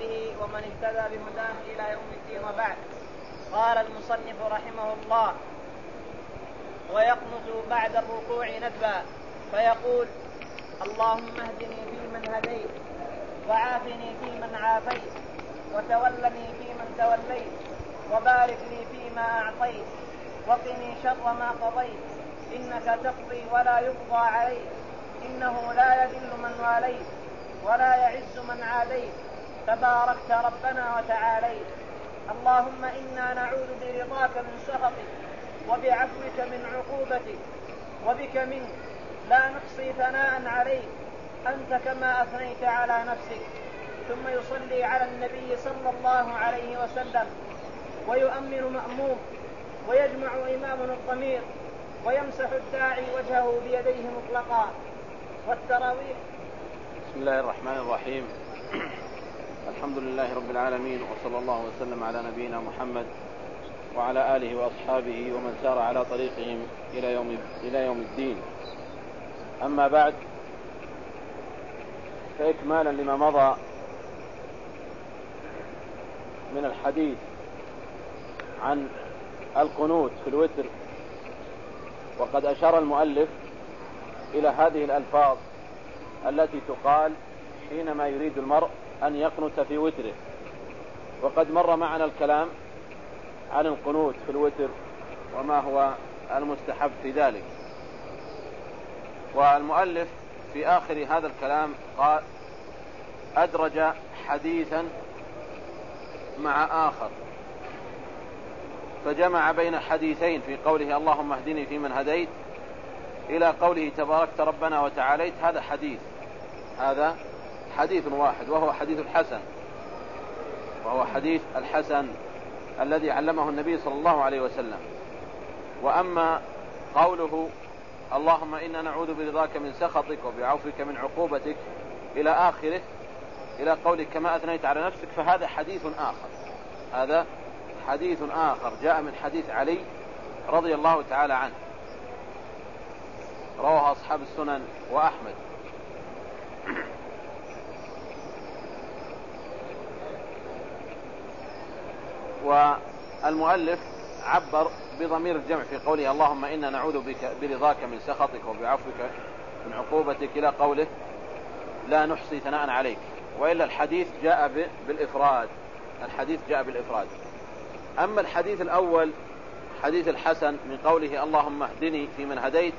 وصحبه ومن اهتدى بهداه إلى يوم الدين وبعد. قال المصنف رحمه الله ويقنت بعد الركوع ندبا فيقول اللهم اهدني فيمن هديت وعافني فيمن عافيت وتولني فيمن توليت وبارك لي فيما أعطيت وقني شر ما قضيت إنك تقضي ولا يقضى عليك إنه لا يذل من واليت ولا يعز من عاديت. تباركت ربنا وتعاليت. اللهم إنا نعوذ برضاك من سخطك وبعفوك من عقوبتك وبك منك. لا نحصي ثناء عليك. أنت كما أثنيت على نفسك. ثم يصلي على النبي صلى الله عليه وسلم. ويؤمن مأموم. ويجمع إمام الضمير. ويمسح الداعي وجهه بيديه مطلقا. والتراويح. بسم الله الرحمن الرحيم. الحمد لله رب العالمين وصلى الله وسلم على نبينا محمد وعلى آله وأصحابه ومن سار على طريقهم إلى يوم إلى يوم الدين. أما بعد فاكمالا لما مضى من الحديث عن القنوت في الوتر وقد أشار المؤلف إلى هذه الألفاظ التي تقال حينما يريد المرء أن يقنت في وتره. وقد مر معنا الكلام عن القنوت في الوتر وما هو المستحب في ذلك. والمؤلف في آخر هذا الكلام قال أدرج حديثا مع آخر. فجمع بين حديثين في قوله اللهم اهدني فيمن هديت إلى قوله تباركت ربنا وتعاليت هذا حديث. هذا حديث واحد وهو حديث الحسن. وهو حديث الحسن الذي علمه النبي صلى الله عليه وسلم. وأما قوله اللهم إنا نعوذ برضاك من سخطك وبعفوك من عقوبتك إلى آخره إلى قولك كما أثنيت على نفسك فهذا حديث آخر. هذا حديث آخر جاء من حديث علي رضي الله تعالى عنه. رواه أصحاب السنن وأحمد. والمؤلف عبر بضمير الجمع في قوله اللهم إنا نعوذ بك برضاك من سخطك وبعفوك من عقوبتك إلى قوله لا نحصي ثناء عليك. وإلا الحديث جاء بالإفراد. الحديث جاء بالإفراد. أما الحديث الأول حديث الحسن من قوله اللهم اهدني في من هديت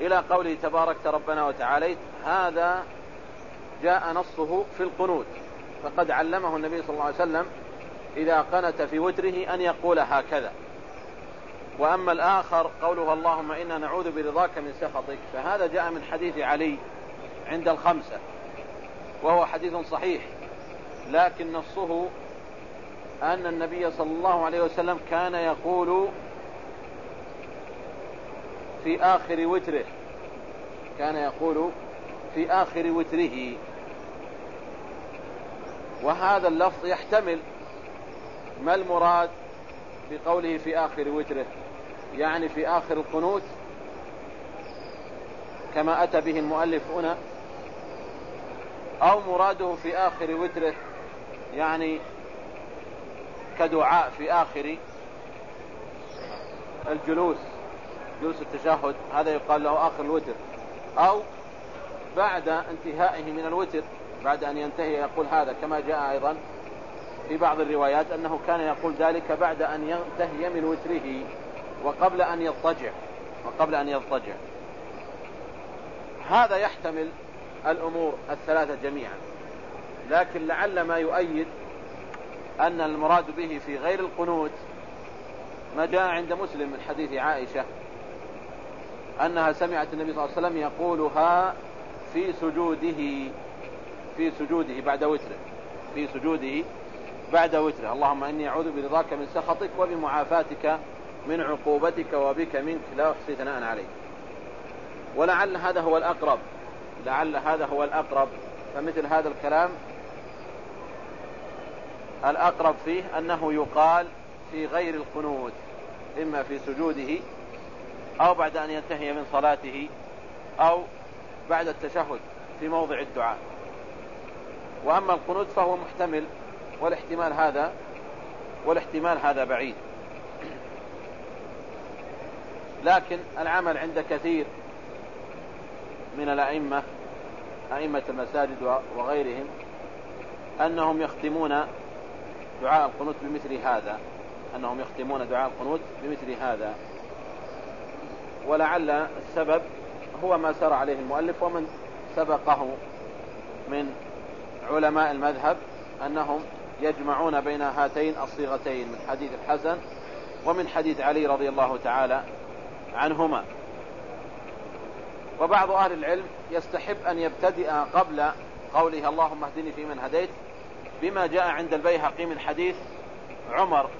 إلى قوله تباركت ربنا وتعاليت هذا جاء نصه في القنوت. فقد علمه النبي صلى الله عليه وسلم إذا قنت في وتره أن يقول هكذا. وأما الآخر قوله اللهم إنا نعوذ برضاك من سخطك فهذا جاء من حديث علي عند الخمسة وهو حديث صحيح لكن نصه أن النبي صلى الله عليه وسلم كان يقول في آخر وتره كان يقول في آخر وتره. وهذا اللفظ يحتمل ما المراد بقوله في آخر وتره يعني في آخر القنوت كما أتى به المؤلف هنا أو مراده في آخر وتره يعني كدعاء في آخر الجلوس جلوس التشهد هذا يقال له آخر الوتر. أو بعد انتهائه من الوتر بعد أن ينتهي يقول هذا كما جاء أيضا. في بعض الروايات أنه كان يقول ذلك بعد أن ينتهي من وتره وقبل أن يضطجع وقبل أن يضطجع. هذا يحتمل الأمور الثلاثة جميعا. لكن لعل ما يؤيد أن المراد به في غير القنوت ما جاء عند مسلم من حديث عائشة أنها سمعت النبي صلى الله عليه وسلم يقولها في سجوده في سجوده بعد وتره في سجوده بعد وتره. اللهم إني أعوذ برضاك من سخطك وبمعافاتك من عقوبتك وبك منك. لا أحصي ثناء عليك. ولعل هذا هو الأقرب. لعل هذا هو الأقرب. فمثل هذا الكلام الأقرب فيه أنه يقال في غير القنوت إما في سجوده أو بعد أن ينتهي من صلاته أو بعد التشهد في موضع الدعاء. وأما القنوت فهو محتمل والاحتمال هذا والاحتمال هذا بعيد. لكن العمل عند كثير من الأئمة أئمة المساجد وغيرهم أنهم يختمون دعاء القنوت بمثل هذا. أنهم يختمون دعاء القنوت بمثل هذا. ولعل السبب هو ما سار عليه المؤلف ومن سبقه من علماء المذهب أنهم يجمعون بين هاتين الصيغتين من حديث الحسن ومن حديث علي رضي الله تعالى عنهما. وبعض أهل العلم يستحب أن يبتدئ قبل قوله اللهم اهدني في من هديت بما جاء عند البيهقي من حديث عمر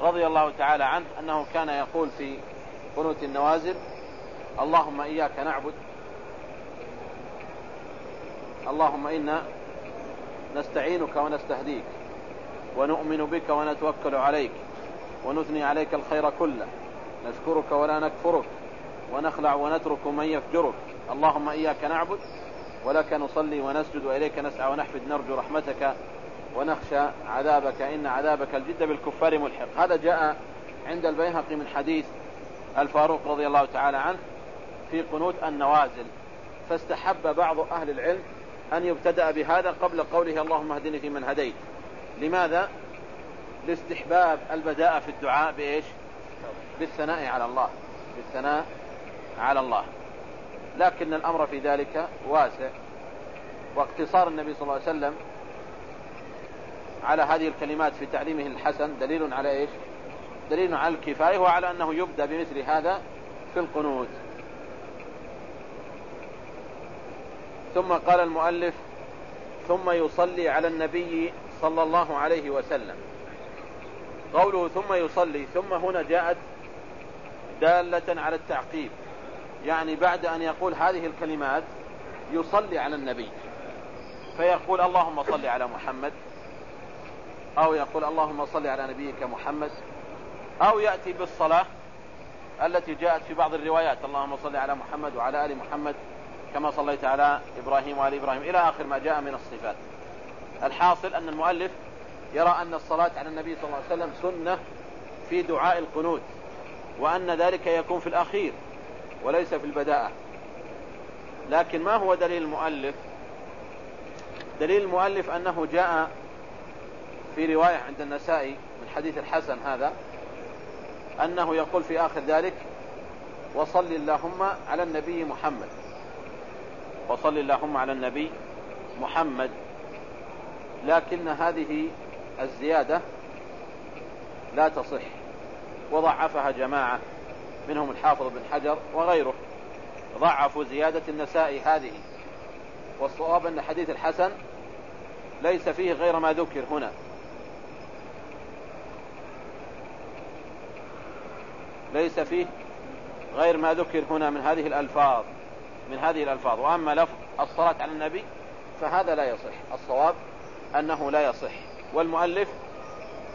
رضي الله تعالى عنه أنه كان يقول في قنوت النوازل اللهم إياك نعبد اللهم إنا نستعينك ونستهديك. ونؤمن بك ونتوكل عليك ونثني عليك الخير كله. نشكرك ولا نكفرك ونخلع ونترك من يفجرك. اللهم إياك نعبد ولك نصلي ونسجد وإليك نسعى ونحفد نرجو رحمتك ونخشى عذابك. إن عذابك الجد بالكفار ملحق. هذا جاء عند البيهقي من حديث الفاروق رضي الله تعالى عنه في قنوت النوازل. فاستحب بعض أهل العلم أن يبتدأ بهذا قبل قوله اللهم اهدني في من هديت. لماذا؟ لاستحباب البداء في الدعاء بإيش؟ بالثناء على الله. بالثناء على الله. لكن الأمر في ذلك واسع. واقتصار النبي صلى الله عليه وسلم على هذه الكلمات في تعليمه الحسن دليل على إيش؟ دليل على الكفاية وعلى أنه يبدأ بمثل هذا في القنوت. ثم قال المؤلف ثم يصلي على النبي صلى الله عليه وسلم. قوله ثم يصلي ثم هنا جاءت دالة على التعقيب. يعني بعد أن يقول هذه الكلمات يصلي على النبي. فيقول اللهم صل على محمد أو يقول اللهم صل على نبيك محمد أو يأتي بالصلاة التي جاءت في بعض الروايات. اللهم صل على محمد وعلى آل محمد كما صليت على إبراهيم وآل إبراهيم إلى آخر ما جاء من الصفات. الحاصل أن المؤلف يرى أن الصلاة على النبي صلى الله عليه وسلم سنة في دعاء القنوت وأن ذلك يكون في الأخير وليس في البداءة. لكن ما هو دليل المؤلف؟ دليل المؤلف أنه جاء في رواية عند النسائي من حديث الحسن هذا أنه يقول في آخر ذلك وصل اللهم على النبي محمد. وصل اللهم على النبي محمد. لكن هذه الزيادة لا تصح. وضعفها جماعة منهم الحافظ بن حجر وغيره. ضعفوا زيادة النساء هذه. والصواب أن حديث الحسن ليس فيه غير ما ذكر هنا. ليس فيه غير ما ذكر هنا من هذه الألفاظ من هذه الألفاظ. وأما لفظ الصلاة على النبي فهذا لا يصح. الصواب أنه لا يصح. والمؤلف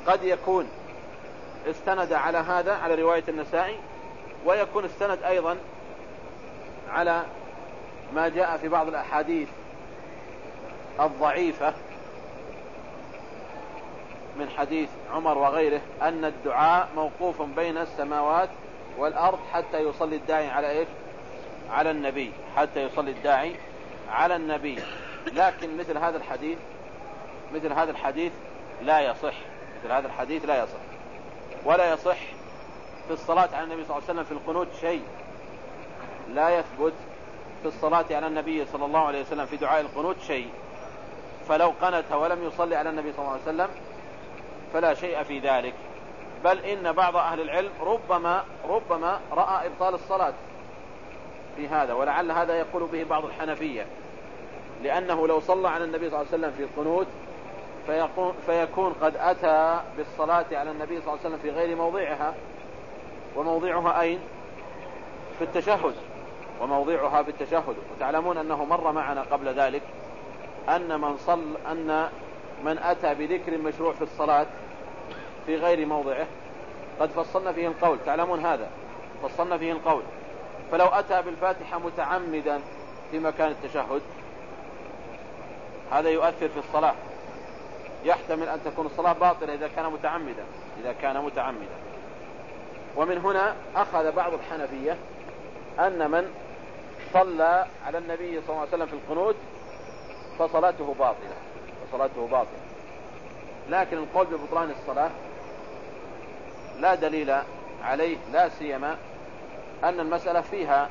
قد يكون استند على هذا على رواية النسائي ويكون استند أيضا على ما جاء في بعض الأحاديث الضعيفة من حديث عمر وغيره أن الدعاء موقوف بين السماوات والأرض حتى يصلي الداعي على إيش؟ على النبي حتى يصلي الداعي على النبي. لكن مثل هذا الحديث مثل هذا الحديث لا يصح. مثل هذا الحديث لا يصح. ولا يصح في الصلاة على النبي صلى الله عليه وسلم في القنوت شيء. لا يثبت في الصلاة على النبي صلى الله عليه وسلم في دعاء القنوت شيء. فلو قنت ولم يصلي على النبي صلى الله عليه وسلم فلا شيء في ذلك. بل إن بعض أهل العلم ربما ربما رأى إبطال الصلاة في هذا ولعل هذا يقول به بعض الحنفية. لأنه لو صلى على النبي صلى الله عليه وسلم في القنوت فيكون, فيكون قد أتى بالصلاة على النبي صلى الله عليه وسلم في غير موضعها. وموضعها أين؟ في التشهد. وموضعها في التشهد. وتعلمون أنه مر معنا قبل ذلك أن من صل أن من أتى بذكر مشروع في الصلاة في غير موضعه قد فصلنا فيه القول. تعلمون هذا. فصلنا فيه القول. فلو أتى بالفاتحة متعمدا في مكان التشهد هذا يؤثر في الصلاة. يحتمل أن تكون الصلاة باطلة إذا كان متعمدا إذا كان متعمدا. ومن هنا أخذ بعض الحنفية أن من صلى على النبي صلى الله عليه وسلم في القنوت فصلاته باطلة فصلاته باطلة. لكن القول ببطلان الصلاة لا دليل عليه لا سيما أن المسألة فيها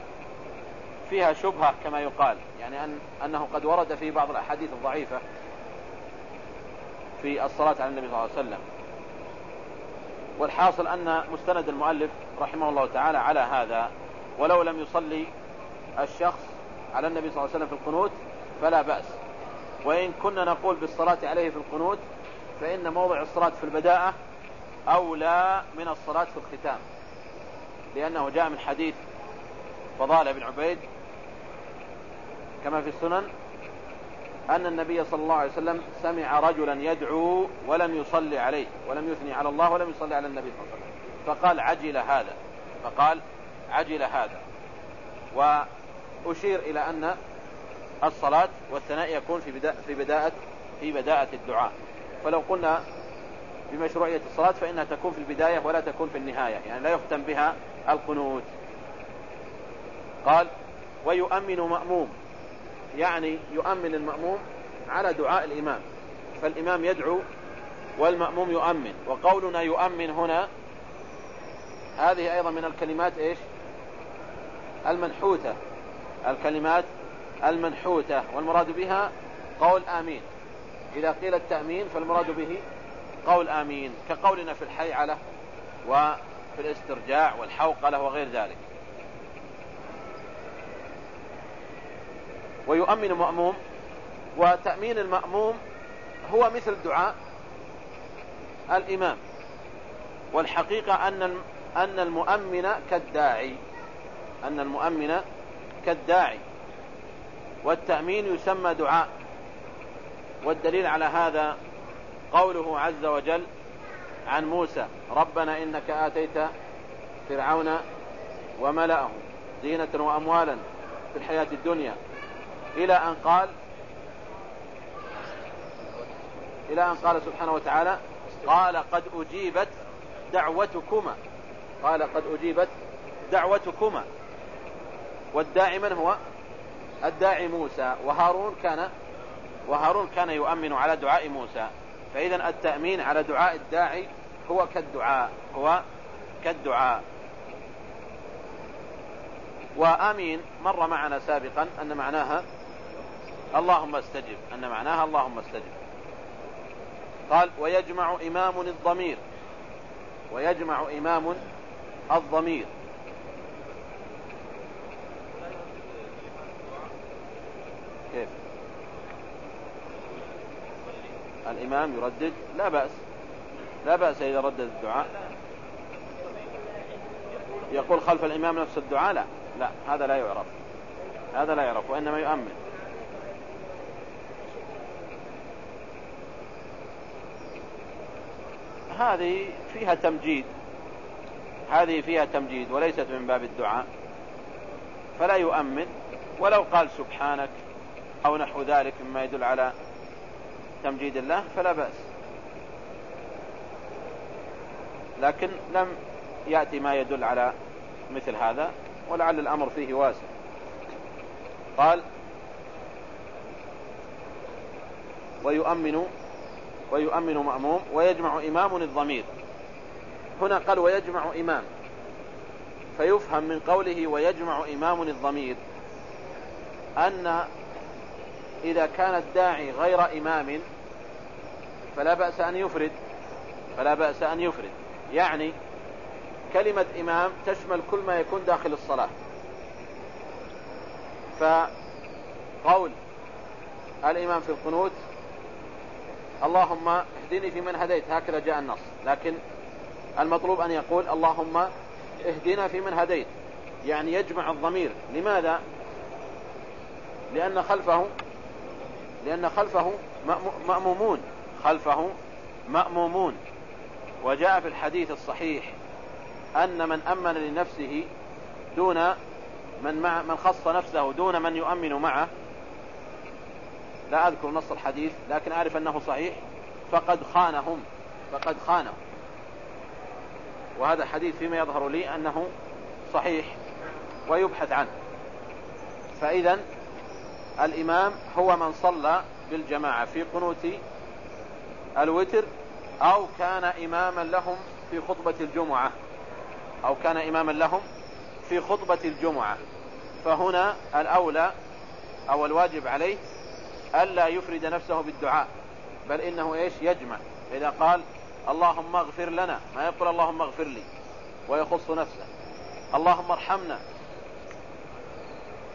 فيها شبهة كما يقال. يعني أن أنه قد ورد في بعض الأحاديث الضعيفة في الصلاة على النبي صلى الله عليه وسلم. والحاصل أن مستند المؤلف رحمه الله تعالى على هذا ولو لم يصلي الشخص على النبي صلى الله عليه وسلم في القنوت فلا بأس. وإن كنا نقول بالصلاة عليه في القنوت فإن موضع الصلاة في البداءة أولى من الصلاة في الختام لأنه جاء من حديث فضالة بن عبيد كما في السنن أن النبي صلى الله عليه وسلم سمع رجلا يدعو ولم يصلي عليه ولم يثني على الله ولم يصلي على النبي صلى الله عليه وسلم. فقال عجل هذا. فقال عجل هذا. وأشير إلى أن الصلاة والثناء يكون في بداءة في بداءة في بداءة الدعاء. فلو قلنا بمشروعية الصلاة فإنها تكون في البداية ولا تكون في النهاية يعني لا يختم بها القنوت. قال ويؤمن مأموم. يعني يؤمن المأموم على دعاء الإمام. فالإمام يدعو والمأموم يؤمن. وقولنا يؤمن هنا هذه أيضا من الكلمات إيش؟ المنحوتة. الكلمات المنحوتة. والمراد بها قول آمين. إذا قيل التأمين فالمراد به قول آمين. كقولنا في الحيعلة وفي الاسترجاع والحوقلة وغير ذلك. ويؤمن مأموم وتأمين المأموم هو مثل دعاء الإمام. والحقيقة أن أن المؤمن كالداعي أن المؤمن كالداعي. والتأمين يسمى دعاء. والدليل على هذا قوله عز وجل عن موسى ربنا إنك آتيت فرعون وملأه زينة وأموالا في الحياة الدنيا. إلى أن قال إلى أن قال سبحانه وتعالى قال قد أجيبت دعوتكما. قال قد أجيبت دعوتكما. والداعي من هو؟ الداعي موسى. وهارون كان وهارون كان يؤمن على دعاء موسى. فإذا التأمين على دعاء الداعي هو كالدعاء هو كالدعاء. وآمين مر معنا سابقا أن معناها اللهم استجب. أن معناها اللهم استجب. قال ويجمع إمام الضمير. ويجمع إمام الضمير. كيف؟ الإمام يردد؟ لا بأس. لا بأس إذا ردد الدعاء. يقول خلف الإمام نفس الدعاء؟ لا. لا هذا لا يعرف. هذا لا يعرف وإنما يؤمن. هذه فيها تمجيد. هذه فيها تمجيد وليست من باب الدعاء. فلا يؤمن ولو قال سبحانك أو نحو ذلك مما يدل على تمجيد الله فلا بأس. لكن لم يأتي ما يدل على مثل هذا ولعل الأمر فيه واسع. قال ويؤمن ويؤمن مأموم ويجمع إمام الضمير هنا قال ويجمع إمام. فيفهم من قوله ويجمع إمام الضمير أن إذا كان الداعي غير إمام فلا بأس أن يفرد. فلا بأس أن يفرد. يعني كلمة إمام تشمل كل ما يكون داخل الصلاة. فقول الإمام في القنوت اللهم اهدني في من هديت. هكذا جاء النص. لكن المطلوب أن يقول اللهم اهدنا في من هديت. يعني يجمع الضمير. لماذا؟ لأن خلفه لأن خلفه مأمومون. خلفه مأمومون. وجاء في الحديث الصحيح أن من أمن لنفسه دون من, مع من خص نفسه دون من يؤمن معه لا أذكر نص الحديث لكن أعرف أنه صحيح. فقد خانهم فقد خانهم. وهذا حديث فيما يظهر لي أنه صحيح ويبحث عنه. فإذا الإمام هو من صلى بالجماعة في قنوت الوتر أو كان إماما لهم في خطبة الجمعة. أو كان إماما لهم في خطبة الجمعة. فهنا الأولى أو الواجب عليه ألا يفرد نفسه بالدعاء بل إنه إيش؟ يجمع. إذا قال اللهم اغفر لنا ما يقول اللهم اغفر لي ويخص نفسه. اللهم ارحمنا.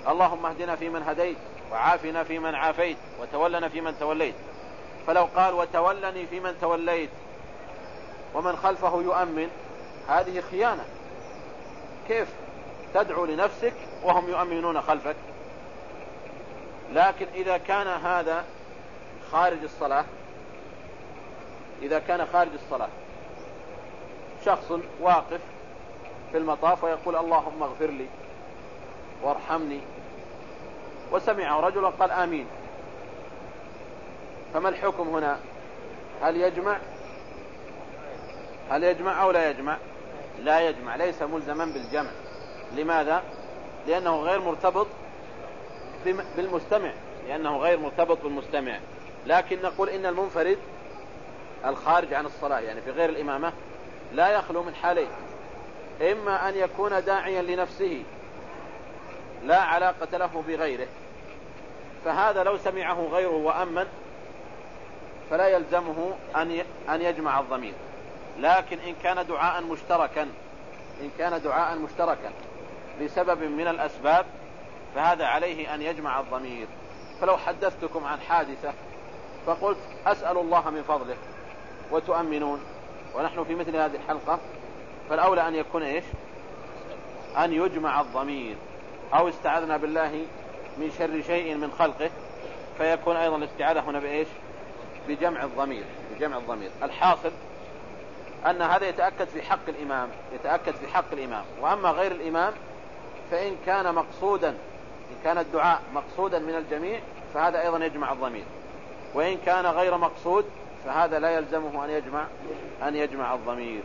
اللهم اهدنا فيمن هديت وعافنا فيمن عافيت وتولنا فيمن توليت. فلو قال وتولني فيمن توليت ومن خلفه يؤمن هذه خيانة. كيف تدعو لنفسك وهم يؤمنون خلفك؟ لكن إذا كان هذا خارج الصلاة إذا كان خارج الصلاة شخص واقف في المطاف ويقول اللهم اغفر لي وارحمني وسمعه رجل وقال آمين. فما الحكم هنا؟ هل يجمع؟ هل يجمع أو لا يجمع؟ لا يجمع ليس ملزما بالجمع. لماذا؟ لأنه غير مرتبط بالمستمع لأنه غير مرتبط بالمستمع. لكن نقول إن المنفرد الخارج عن الصلاة يعني في غير الإمامة لا يخلو من حالين إما أن يكون داعيا لنفسه لا علاقة له بغيره. فهذا لو سمعه غيره وأمن فلا يلزمه أن يجمع الضمير. لكن إن كان دعاء مشتركا إن كان دعاء مشتركا لسبب من الأسباب فهذا عليه أن يجمع الضمير. فلو حدثتكم عن حادثة فقلت أسأل الله من فضله. وتؤمنون. ونحن في مثل هذه الحلقة. فالأولى أن يكون إيش؟ أن يجمع الضمير. أو استعذنا بالله من شر شيء من خلقه. فيكون أيضا الاستعاذة هنا بإيش؟ بجمع الضمير. بجمع الضمير. الحاصل أن هذا يتأكد في حق الإمام. يتأكد في حق الإمام. وأما غير الإمام فإن كان مقصودا إن كان الدعاء مقصودا من الجميع فهذا أيضا يجمع الضمير. وإن كان غير مقصود فهذا لا يلزمه أن يجمع أن يجمع الضمير.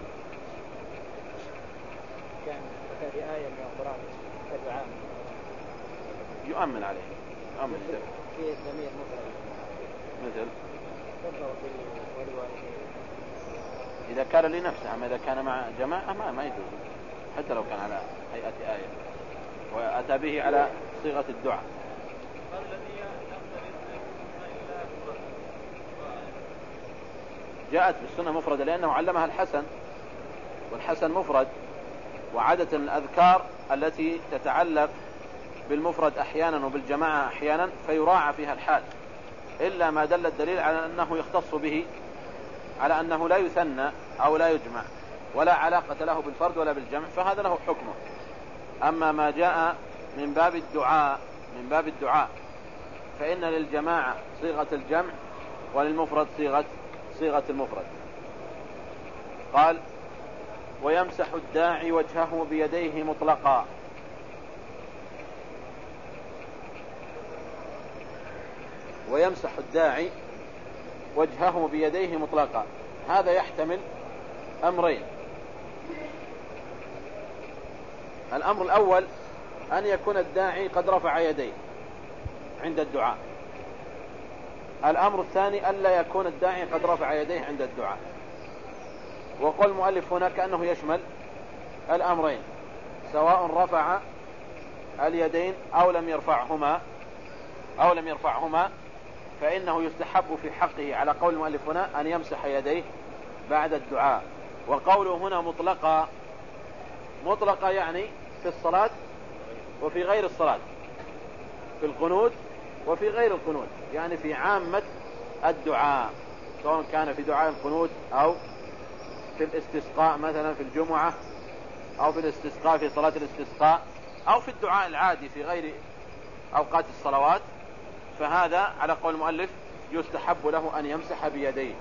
كان آية من القرآن كدعاء. يؤمن عليه. يؤمن في ضمير مفرد مثل. إذا كان لنفسه أما إذا كان مع جماعة ما, ما يجوز. حتى لو كان على هيئة آية. وأتى به على صيغة الدعاء. جاءت بالسنة مفردة لأنه علمها الحسن والحسن مفرد وعادة الأذكار التي تتعلق بالمفرد أحيانا وبالجماعة أحيانا فيراعى فيها الحال. إلا ما دل الدليل على أنه يختص به على أنه لا يثنى أو لا يجمع ولا علاقة له بالفرد ولا بالجمع فهذا له حكمه. أما ما جاء من باب الدعاء من باب الدعاء. فإن للجماعة صيغة الجمع وللمفرد صيغة صيغة المفرد. قال ويمسح الداعي وجهه بيديه مطلقا. ويمسح الداعي وجهه بيديه مطلقا. هذا يحتمل أمرين. الأمر الأول أن يكون الداعي قد رفع يديه عند الدعاء. الأمر الثاني ألا يكون الداعي قد رفع يديه عند الدعاء. وقال المؤلف هنا كأنه يشمل الأمرين سواء رفع اليدين أو لم يرفعهما أو لم يرفعهما فإنه يستحب في حقه على قول المؤلف هنا أن يمسح يديه بعد الدعاء. وقوله هنا مطلقة مطلقة يعني في الصلاة وفي غير الصلاة في القنوت وفي غير القنوت يعني في عامة الدعاء سواء كان في دعاء القنوت أو في الاستسقاء مثلا في الجمعة أو في الاستسقاء في صلاة الاستسقاء أو في الدعاء العادي في غير أوقات الصلوات فهذا على قول المؤلف يستحب له أن يمسح بيديه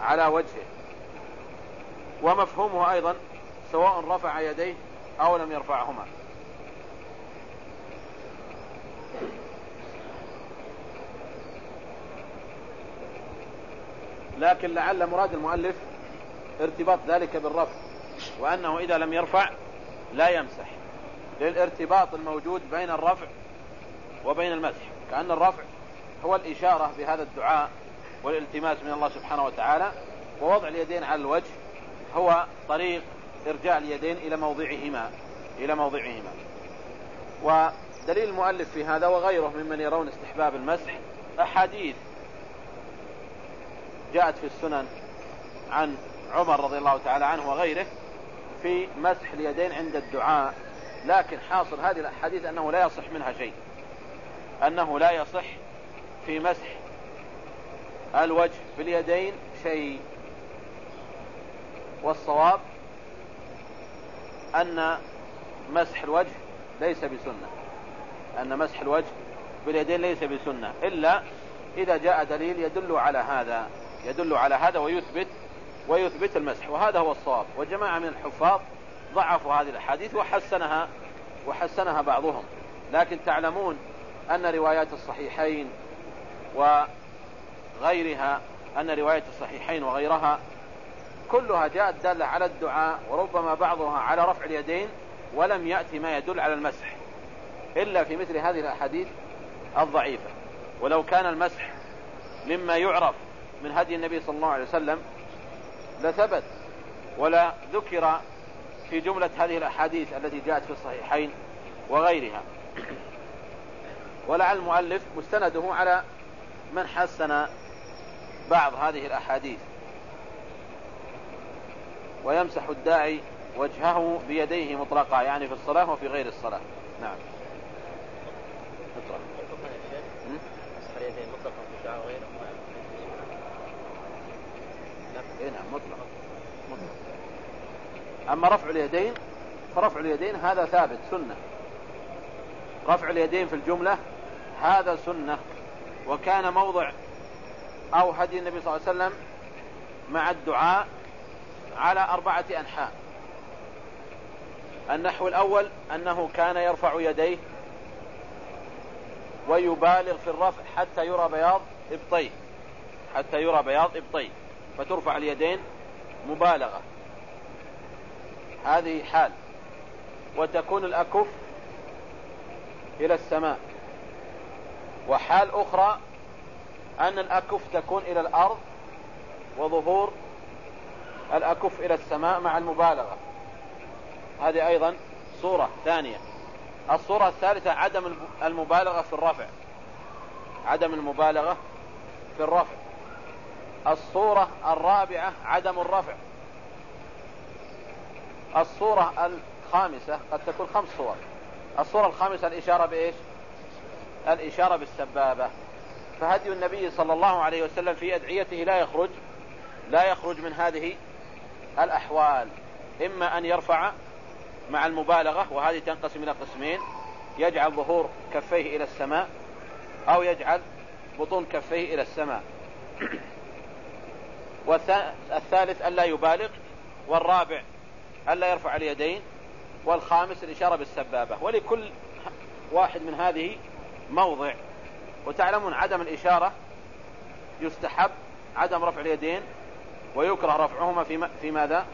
على وجهه. ومفهومه أيضا سواء رفع يديه أو لم يرفعهما. لكن لعل مراد المؤلف ارتباط ذلك بالرفع وأنه إذا لم يرفع لا يمسح. للارتباط الموجود بين الرفع وبين المسح. كأن الرفع هو الإشارة بهذا الدعاء والالتماس من الله سبحانه وتعالى ووضع اليدين على الوجه هو طريق إرجاع اليدين إلى موضعهما إلى موضعهما. ودليل المؤلف في هذا وغيره ممن يرون استحباب المسح أحاديث جاءت في السنن عن عمر رضي الله تعالى عنه وغيره في مسح اليدين عند الدعاء لكن حاصل هذه الأحاديث أنه لا يصح منها شيء. أنه لا يصح في مسح الوجه باليدين شيء. والصواب أن مسح الوجه ليس بسنة. أن مسح الوجه باليدين ليس بسنة. إلا إذا جاء دليل يدل على هذا. يدل على هذا ويثبت ويثبت المسح. وهذا هو الصواب. وجماعة من الحفاظ ضعفوا هذه الأحاديث وحسنها وحسنها بعضهم. لكن تعلمون أن روايات الصحيحين وغيرها أن رواية الصحيحين وغيرها كلها جاءت دالة على الدعاء وربما بعضها على رفع اليدين ولم يأتي ما يدل على المسح. إلا في مثل هذه الأحاديث الضعيفة. ولو كان المسح مما يعرف من هدي النبي صلى الله عليه وسلم لثبت ولا ذكر في جملة هذه الأحاديث التي جاءت في الصحيحين وغيرها. ولعل المؤلف مستنده على من حسن بعض هذه الأحاديث. ويمسح الداعي وجهه بيديه مطلقا يعني في الصلاة وفي غير الصلاة. نعم. اقرأ اي نعم مطلق. أما رفع اليدين فرفع اليدين هذا ثابت سنة. رفع اليدين في الجملة هذا سنة. وكان موضع أو هدي النبي صلى الله عليه وسلم مع الدعاء على أربعة أنحاء. النحو الأول أنه كان يرفع يديه ويبالغ في الرفع حتى يرى بياض إبطيه. حتى يرى بياض إبطيه. فترفع اليدين مبالغة. هذه حال. وتكون الأكف إلى السماء. وحال أخرى أن الأكف تكون إلى الأرض وظهور الأكف إلى السماء مع المبالغة. هذه أيضا صورة ثانية. الصورة الثالثة عدم المبالغة في الرفع. عدم المبالغة في الرفع. الصورة الرابعة عدم الرفع. الصورة الخامسة قد تكون خمس صور. الصورة الخامسة الإشارة بإيش؟ الإشارة بالسبابة. فهدي النبي صلى الله عليه وسلم في أدعيته لا يخرج لا يخرج من هذه الأحوال. إما أن يرفع مع المبالغة وهذه تنقسم إلى قسمين. يجعل ظهور كفيه إلى السماء أو يجعل بطون كفيه إلى السماء. والثالث ألا يبالغ والرابع ألا يرفع اليدين والخامس الإشارة بالسبابة. ولكل واحد من هذه موضع. وتعلمون عدم الإشارة يستحب عدم رفع اليدين ويكره رفعهما في, في ماذا؟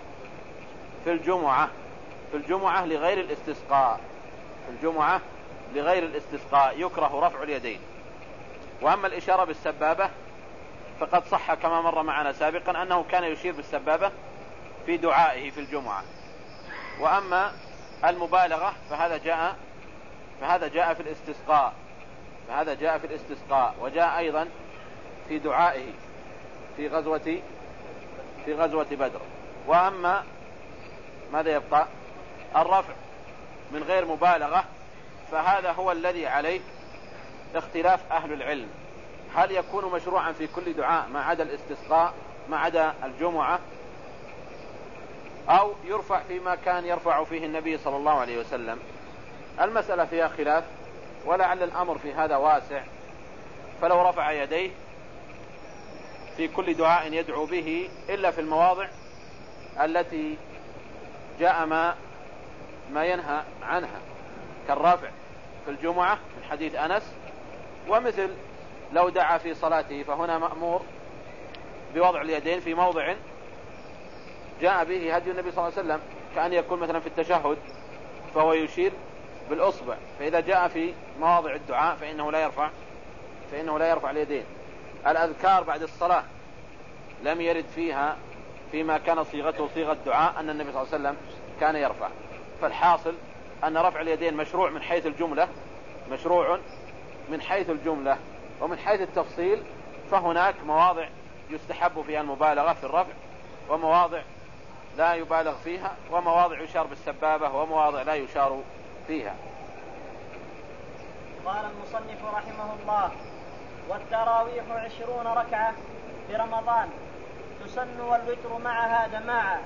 في الجمعة. في الجمعة لغير الاستسقاء. في الجمعة لغير الاستسقاء يكره رفع اليدين. وأما الإشارة بالسبابة فقد صح كما مر معنا سابقا أنه كان يشير بالسبابة في دعائه في الجمعة. وأما المبالغة فهذا جاء فهذا جاء في الاستسقاء. فهذا جاء في الاستسقاء وجاء أيضا في دعائه في غزوة في غزوة بدر. وأما ماذا يبقى؟ الرفع من غير مبالغة فهذا هو الذي عليه اختلاف أهل العلم. هل يكون مشروعا في كل دعاء ما عدا الاستسقاء ما عدا الجمعة؟ أو يرفع فيما كان يرفع فيه النبي صلى الله عليه وسلم. المسألة فيها خلاف ولعل الأمر في هذا واسع. فلو رفع يديه في كل دعاء يدعو به إلا في المواضع التي جاء ما ما ينهى عنها. كالرفع في الجمعة من حديث أنس ومثل لو دعا في صلاته فهنا مأمور بوضع اليدين في موضع جاء به هدي النبي صلى الله عليه وسلم كأن يكون مثلا في التشهد فهو يشير بالأصبع. فإذا جاء في مواضع الدعاء فإنه لا يرفع فإنه لا يرفع اليدين. الأذكار بعد الصلاة لم يرد فيها فيما كان صيغته صيغة دعاء أن النبي صلى الله عليه وسلم كان يرفع. فالحاصل أن رفع اليدين مشروع من حيث الجملة مشروع من حيث الجملة. ومن حيث التفصيل فهناك مواضع يستحب فيها المبالغة في الرفع ومواضع لا يبالغ فيها ومواضع يشار بالسبابة ومواضع لا يشار فيها. قال المصنف رحمه الله والتراويح عشرون ركعة في رمضان تسن والوتر معها جماعة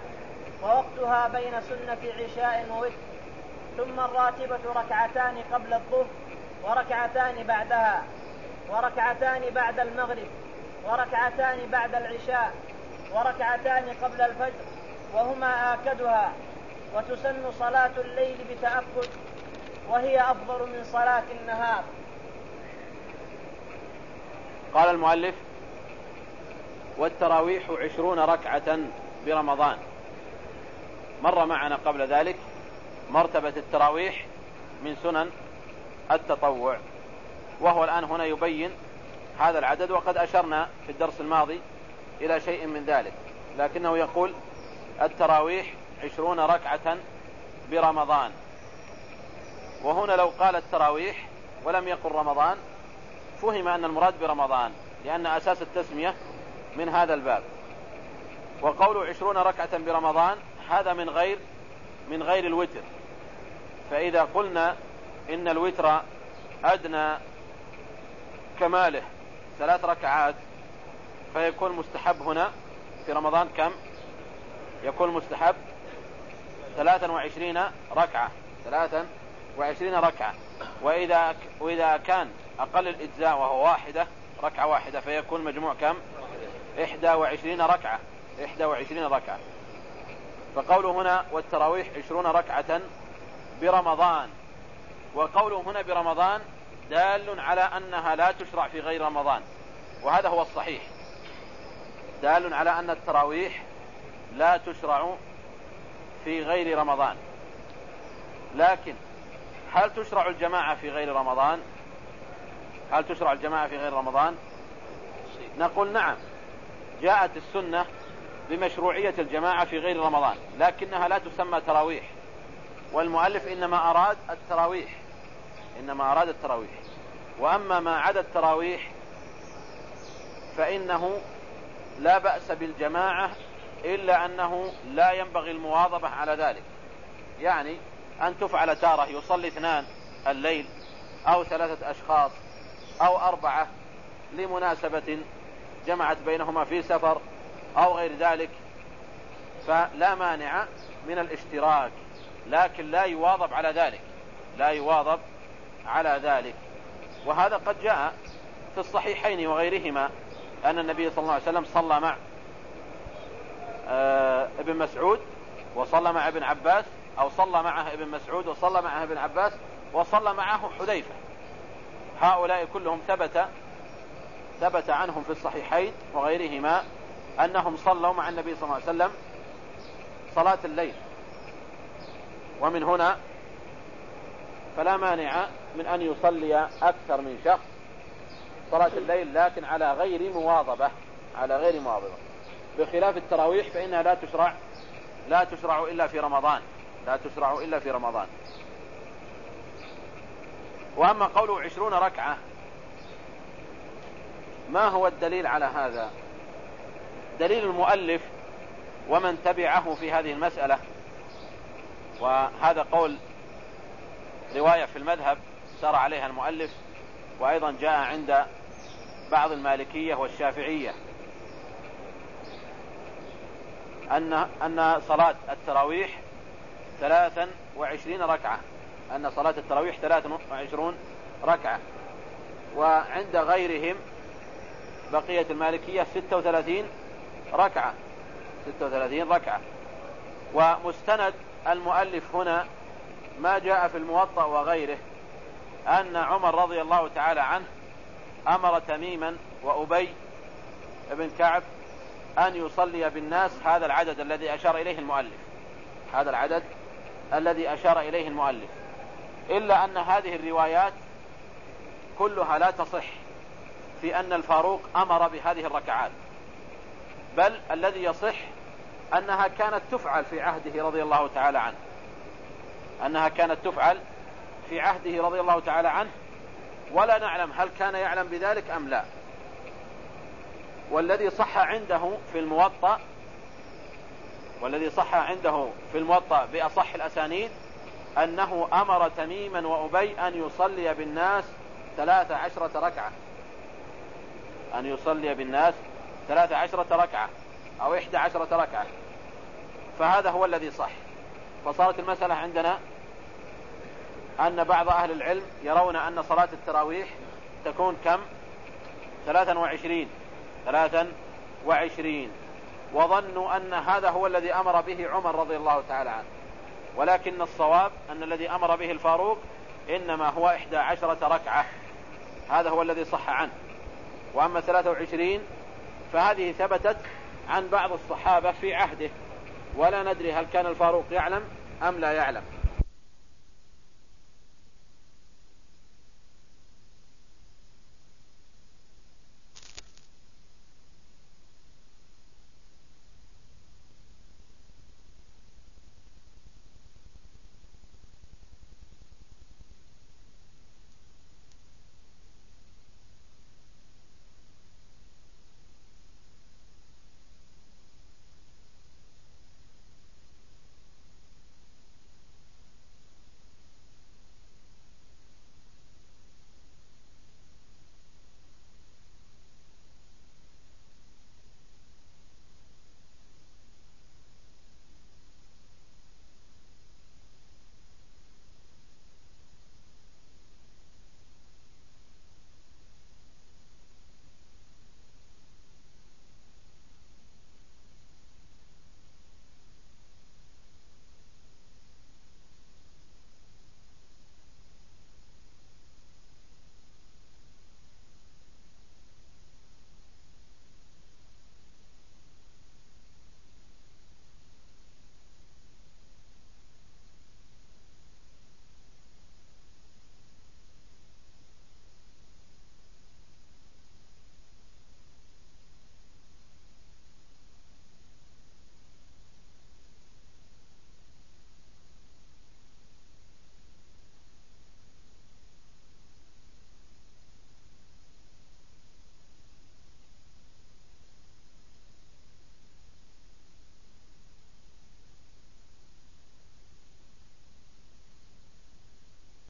ووقتها بين سنة عشاء ووتر ثم الراتبة ركعتان قبل الظهر وركعتان بعدها. وركعتان بعد المغرب وركعتان بعد العشاء وركعتان قبل الفجر وهما آكدها وتسن صلاة الليل بتأكد وهي أفضل من صلاة النهار. قال المؤلف والتراويح عشرون ركعة برمضان. مر معنا قبل ذلك مرتبة التراويح من سنن التطوع. وهو الآن هنا يبين هذا العدد وقد أشرنا في الدرس الماضي إلى شيء من ذلك لكنه يقول التراويح عشرون ركعة برمضان. وهنا لو قال التراويح ولم يقل رمضان فهم أن المراد برمضان لأن أساس التسمية من هذا الباب. وقول عشرون ركعة برمضان هذا من غير من غير الوتر. فإذا قلنا إن الوتر أدنى كماله. ثلاث ركعات. فيكون مستحب هنا في رمضان كم؟ يكون مستحب ثلاثا وعشرين ركعة. ثلاثا وعشرين ركعة. وإذا, وإذا كان أقل الإجزاء وهو واحدة ركعة واحدة فيكون مجموع كم؟ إحدى وعشرين ركعة. إحدى وعشرين ركعة. فقوله هنا والتراويح عشرون ركعة برمضان. وقوله هنا برمضان دال على أنها لا تشرع في غير رمضان. وهذا هو الصحيح. دال على أن التراويح لا تشرع في غير رمضان. لكن هل تشرع الجماعة في غير رمضان؟ هل تشرع الجماعة في غير رمضان؟ نقول نعم. جاءت السنة بمشروعية الجماعة في غير رمضان لكنها لا تسمى تراويح. والمؤلف إنما أراد التراويح. إنما أراد التراويح. وأما ما عدا التراويح فإنه لا بأس بالجماعة إلا أنه لا ينبغي المواظبة على ذلك. يعني أن تفعل تارة يصلي اثنان الليل أو ثلاثة أشخاص أو أربعة لمناسبة جمعت بينهما في سفر أو غير ذلك فلا مانع من الاشتراك لكن لا يواظب على ذلك. لا يواظب على ذلك. وهذا قد جاء في الصحيحين وغيرهما أن النبي صلى الله عليه وسلم صلى مع آه، ابن مسعود وصلى مع ابن عباس أو صلى معه ابن مسعود وصلى معه ابن عباس وصلى معه حذيفة. هؤلاء كلهم ثبت ثبت عنهم في الصحيحين وغيرهما أنهم صلوا مع النبي صلى الله عليه وسلم صلاة الليل. ومن هنا فلا مانع من أن يصلي أكثر من شخص صلاة الليل لكن على غير مواظبة على غير مواظبة. بخلاف التراويح فإنها لا تشرع لا تشرع إلا في رمضان لا تشرع إلا في رمضان. وأما قوله عشرون ركعة ما هو الدليل على هذا؟ دليل المؤلف ومن تبعه في هذه المسألة وهذا قول رواية في المذهب سار عليها المؤلف وأيضا جاء عند بعض المالكية والشافعية. أن أن صلاة التراويح ثلاثا وعشرين ركعة. أن صلاة التراويح ثلاثا وعشرون ركعة. وعند غيرهم بقية المالكية ستة وثلاثين ركعة. ستة وثلاثين ركعة. ومستند المؤلف هنا ما جاء في الموطأ وغيره أن عمر رضي الله تعالى عنه أمر تميما وأبي بن كعب أن يصلي بالناس هذا العدد الذي أشار إليه المؤلف. هذا العدد الذي أشار إليه المؤلف. إلا أن هذه الروايات كلها لا تصح في أن الفاروق أمر بهذه الركعات. بل الذي يصح أنها كانت تفعل في عهده رضي الله تعالى عنه. أنها كانت تفعل في عهده رضي الله تعالى عنه ولا نعلم هل كان يعلم بذلك أم لا. والذي صح عنده في الموطأ والذي صح عنده في الموطأ بأصح الأسانيد أنه أمر تميما وأبي أن يصلي بالناس ثلاث عشرة ركعة. أن يصلي بالناس ثلاث عشرة ركعة أو إحدى عشرة ركعة. فهذا هو الذي صح. فصارت المسألة عندنا أن بعض أهل العلم يرون أن صلاة التراويح تكون كم؟ ثلاثا وعشرين. ثلاثا وعشرين. وظنوا أن هذا هو الذي أمر به عمر رضي الله تعالى عنه. ولكن الصواب أن الذي أمر به الفاروق إنما هو إحدى عشرة ركعة. هذا هو الذي صح عنه. وأما ثلاثة وعشرين فهذه ثبتت عن بعض الصحابة في عهده. ولا ندري هل كان الفاروق يعلم أم لا يعلم.